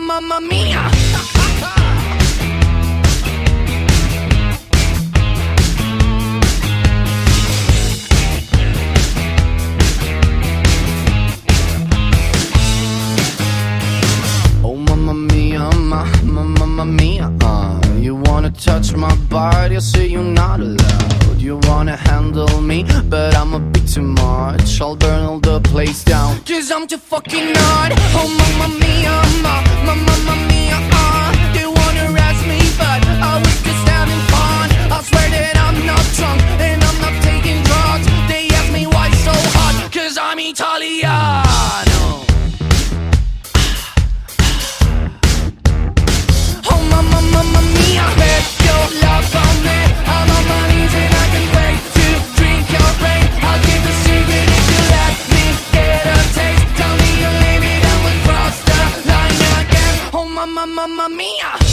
mamma mia. Oh mamma mia, ma, mamma mia, uh, you wanna touch my body, I say you're not allowed you wanna handle me But I'm a bit too much I'll burn all the place down Cause I'm too fucking hard Oh mama mia, mama. mamma, mamma mia.